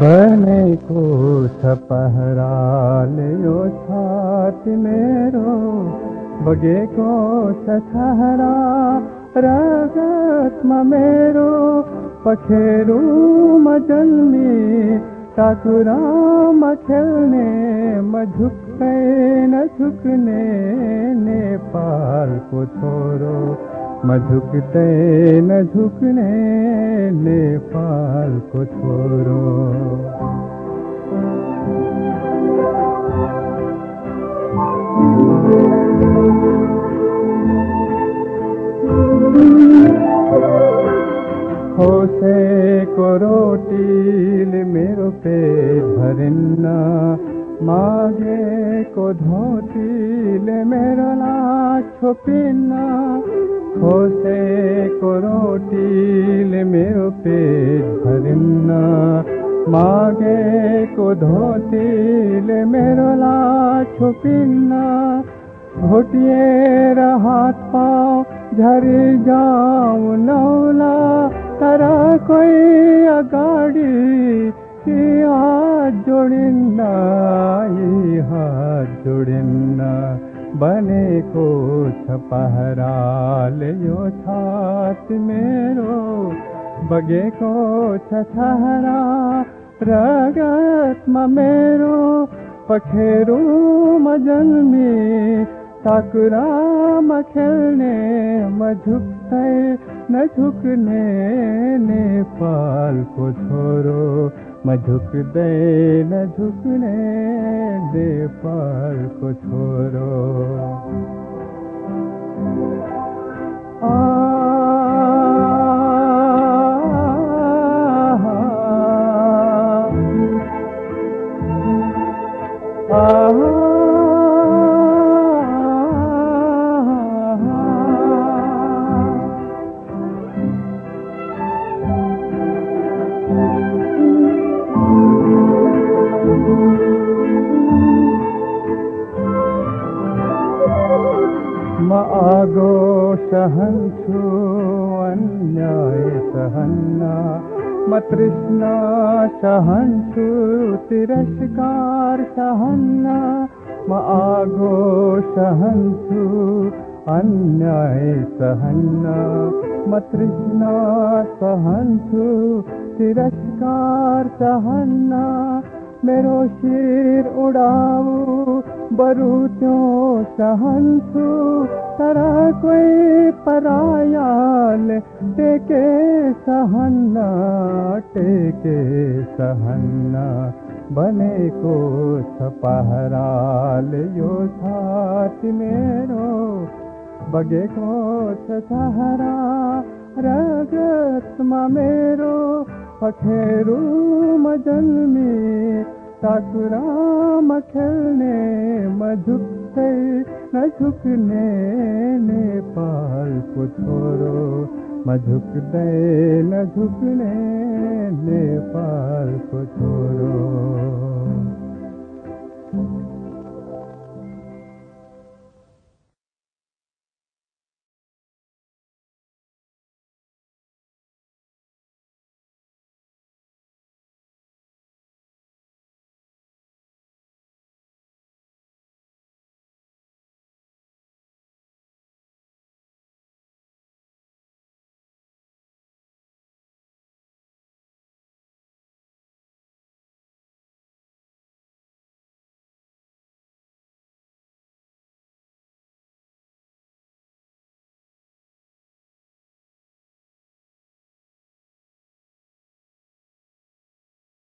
बने को छपहरा लियो छात मेरो बगे को छहरा रगत मेरो। पखेरू मजन्मी टाकुरा खेलने म झुक्ने न झुकने नेपाल को छोरो। म झुकते न झुकने नेपाल को छोरो खोसेको रोटीले मेरो पेट भरिन्न मागेको धोतीले मेरो लाज छोपिन्न खोसेको रोटीले मेरो पेट भरिन्न मागेको धोतीले मेरो लाज छोपिन्न घोटिएर हात पाउ झरी जाऊ नौला तर कोही अगाडि हात जोडिन्न यी हात जोडिन्न बनेको छ पहराले बगेको छ छहरा रगतमा मेरो। पखेरुमा जन्मी टाकुरामा खेल्ने म झुक्दै नझुक्ने नेपालको छोरो मधुक दे न झुकने दे पार को छोड़ो। आ म सहन्छु अन्याय सहन्न। म तृष्णा सहन्छु तिरस्कार सहन्न। म आगो सहन्छु अन्याय सहन्न। म तृष्णा सहन्छु तिरस्कार सहन्न। मेरो शिर उडाऊ बरु त्यो सहन्छु तर परायाल टेके सहन्न टेके सहन्न बनेको छ पहराल मेरो। बगेको छ सहारा जन्मी टाकुरामा खेल्ने झुक कर न झुकने नेपाल को छोड़ो। न झुक दे न झुकने नेपाल को छोड़ो।